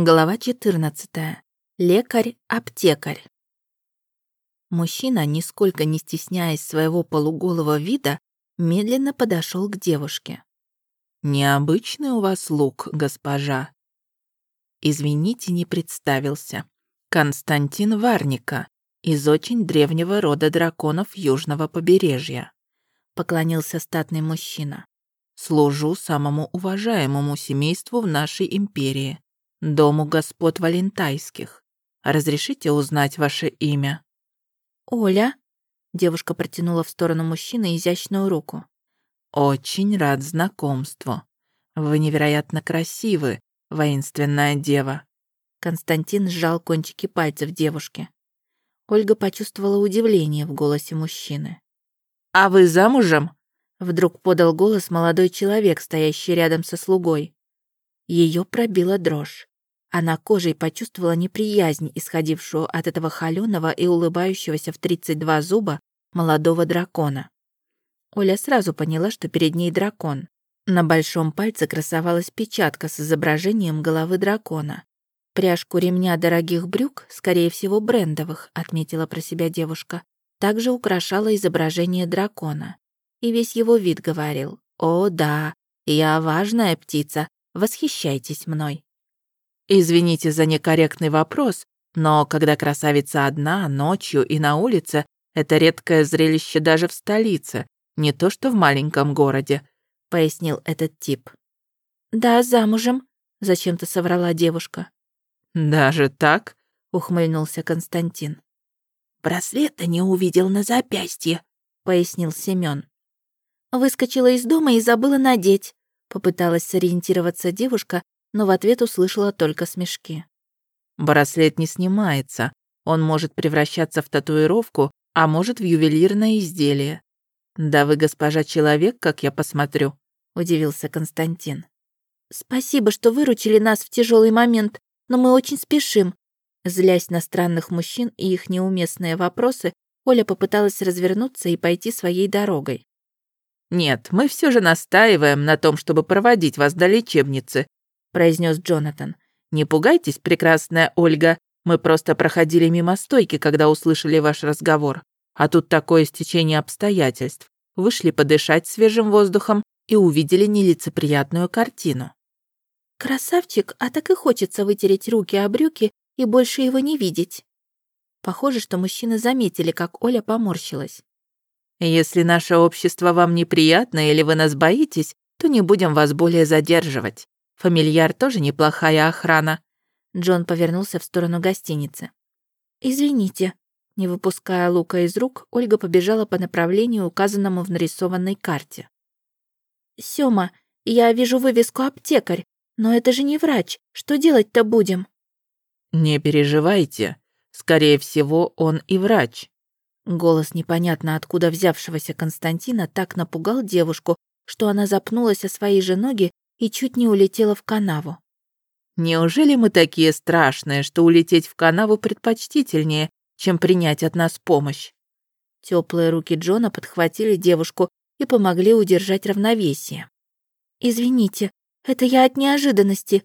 Глава 14. Лекарь-аптекарь. Мужчина, нисколько не стесняясь своего полуголого вида, медленно подошел к девушке. «Необычный у вас лук, госпожа». Извините, не представился. Константин Варника, из очень древнего рода драконов южного побережья. Поклонился статный мужчина. Служу самому уважаемому семейству в нашей империи дому господ Валентайских. Разрешите узнать ваше имя?» «Оля?» Девушка протянула в сторону мужчины изящную руку. «Очень рад знакомству. Вы невероятно красивы, воинственная дева». Константин сжал кончики пальцев девушки. Ольга почувствовала удивление в голосе мужчины. «А вы замужем?» Вдруг подал голос молодой человек, стоящий рядом со слугой. Ее пробила дрожь. Она кожей почувствовала неприязнь, исходившую от этого холёного и улыбающегося в 32 зуба молодого дракона. Оля сразу поняла, что перед ней дракон. На большом пальце красовалась печатка с изображением головы дракона. Пряжку ремня дорогих брюк, скорее всего, брендовых, отметила про себя девушка, также украшало изображение дракона. И весь его вид говорил «О, да, я важная птица, восхищайтесь мной». Извините за некорректный вопрос, но когда красавица одна, ночью и на улице, это редкое зрелище даже в столице, не то что в маленьком городе», — пояснил этот тип. «Да, замужем», — зачем-то соврала девушка. «Даже так?» — ухмыльнулся Константин. «Браслета не увидел на запястье», — пояснил Семён. Выскочила из дома и забыла надеть. Попыталась сориентироваться девушка, но в ответ услышала только смешки. «Браслет не снимается. Он может превращаться в татуировку, а может в ювелирное изделие. Да вы, госпожа, человек, как я посмотрю», — удивился Константин. «Спасибо, что выручили нас в тяжелый момент, но мы очень спешим». Злясь на странных мужчин и их неуместные вопросы, Оля попыталась развернуться и пойти своей дорогой. «Нет, мы все же настаиваем на том, чтобы проводить вас до лечебницы произнес Джонатан. «Не пугайтесь, прекрасная Ольга. Мы просто проходили мимо стойки, когда услышали ваш разговор. А тут такое стечение обстоятельств. Вышли подышать свежим воздухом и увидели нелицеприятную картину». «Красавчик, а так и хочется вытереть руки о брюки и больше его не видеть». Похоже, что мужчины заметили, как Оля поморщилась. «Если наше общество вам неприятно или вы нас боитесь, то не будем вас более задерживать. Фамильяр тоже неплохая охрана». Джон повернулся в сторону гостиницы. «Извините». Не выпуская лука из рук, Ольга побежала по направлению, указанному в нарисованной карте. «Сёма, я вижу вывеску «Аптекарь», но это же не врач. Что делать-то будем?» «Не переживайте. Скорее всего, он и врач». Голос непонятно откуда взявшегося Константина так напугал девушку, что она запнулась о свои же ноги и чуть не улетела в канаву. «Неужели мы такие страшные, что улететь в канаву предпочтительнее, чем принять от нас помощь?» Теплые руки Джона подхватили девушку и помогли удержать равновесие. «Извините, это я от неожиданности».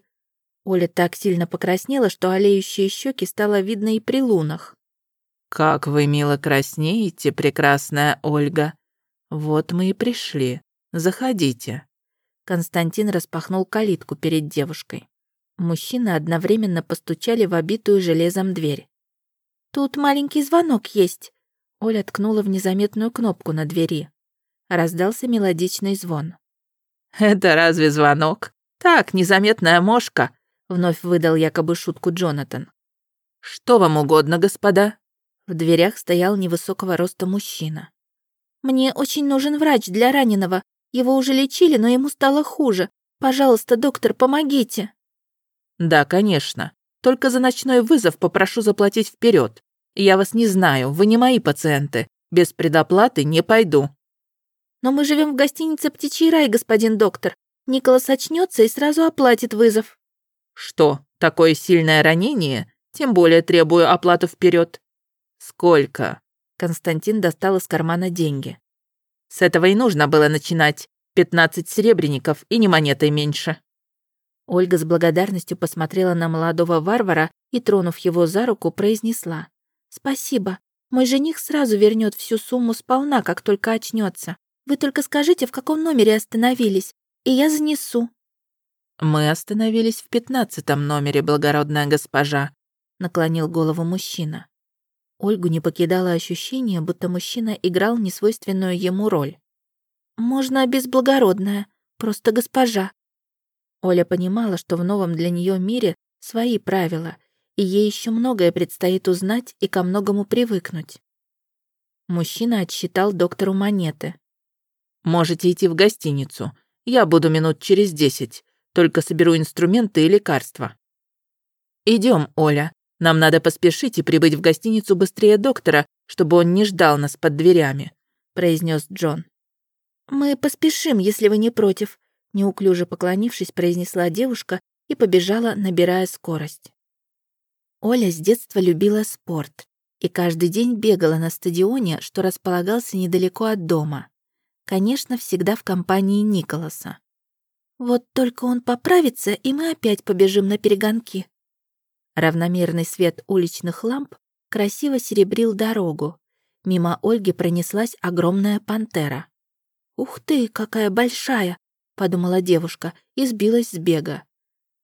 Оля так сильно покраснела, что олеющие щеки стало видно и при лунах. «Как вы мило краснеете, прекрасная Ольга. Вот мы и пришли. Заходите». Константин распахнул калитку перед девушкой. Мужчины одновременно постучали в обитую железом дверь. «Тут маленький звонок есть». Оля ткнула в незаметную кнопку на двери. Раздался мелодичный звон. «Это разве звонок? Так, незаметная мошка», — вновь выдал якобы шутку Джонатан. «Что вам угодно, господа?» В дверях стоял невысокого роста мужчина. «Мне очень нужен врач для раненого. Его уже лечили, но ему стало хуже. Пожалуйста, доктор, помогите». «Да, конечно. Только за ночной вызов попрошу заплатить вперед. Я вас не знаю, вы не мои пациенты. Без предоплаты не пойду». «Но мы живем в гостинице «Птичий рай», господин доктор. Николас очнется и сразу оплатит вызов». «Что, такое сильное ранение? Тем более требую оплату вперед. «Сколько?» Константин достал из кармана деньги. С этого и нужно было начинать. Пятнадцать серебряников и не монетой меньше. Ольга с благодарностью посмотрела на молодого варвара и, тронув его за руку, произнесла. «Спасибо. Мой жених сразу вернет всю сумму сполна, как только очнется. Вы только скажите, в каком номере остановились, и я занесу». «Мы остановились в пятнадцатом номере, благородная госпожа», — наклонил голову мужчина. Ольгу не покидало ощущение, будто мужчина играл несвойственную ему роль. «Можно без благородная, просто госпожа». Оля понимала, что в новом для нее мире свои правила, и ей еще многое предстоит узнать и ко многому привыкнуть. Мужчина отсчитал доктору монеты. «Можете идти в гостиницу. Я буду минут через десять. Только соберу инструменты и лекарства». Идем, Оля. Нам надо поспешить и прибыть в гостиницу быстрее доктора, чтобы он не ждал нас под дверями», — произнес Джон. «Мы поспешим, если вы не против», — неуклюже поклонившись, произнесла девушка и побежала, набирая скорость. Оля с детства любила спорт и каждый день бегала на стадионе, что располагался недалеко от дома. Конечно, всегда в компании Николаса. Вот только он поправится, и мы опять побежим на перегонки. Равномерный свет уличных ламп красиво серебрил дорогу. Мимо Ольги пронеслась огромная пантера. «Ух ты, какая большая!» — подумала девушка и сбилась с бега.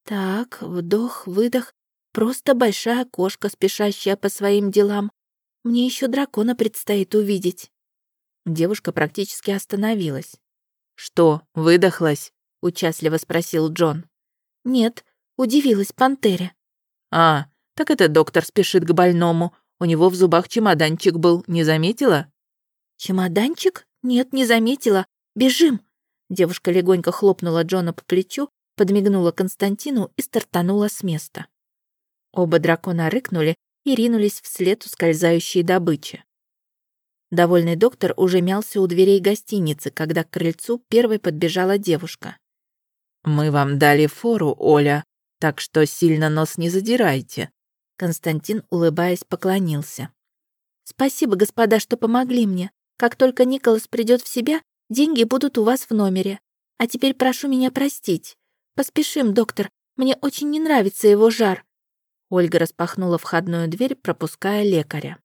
«Так, вдох, выдох, Просто большая кошка, спешащая по своим делам. Мне еще дракона предстоит увидеть». Девушка практически остановилась. «Что, выдохлась?» — участливо спросил Джон. «Нет, удивилась пантере». «А, так это доктор спешит к больному. У него в зубах чемоданчик был, не заметила?» «Чемоданчик? Нет, не заметила. Бежим!» Девушка легонько хлопнула Джона по плечу, подмигнула Константину и стартанула с места. Оба дракона рыкнули и ринулись вслед ускользающей добычи. Довольный доктор уже мялся у дверей гостиницы, когда к крыльцу первой подбежала девушка. «Мы вам дали фору, Оля, так что сильно нос не задирайте». Константин, улыбаясь, поклонился. «Спасибо, господа, что помогли мне. Как только Николас придет в себя, деньги будут у вас в номере. А теперь прошу меня простить. Поспешим, доктор, мне очень не нравится его жар. Ольга распахнула входную дверь, пропуская лекаря.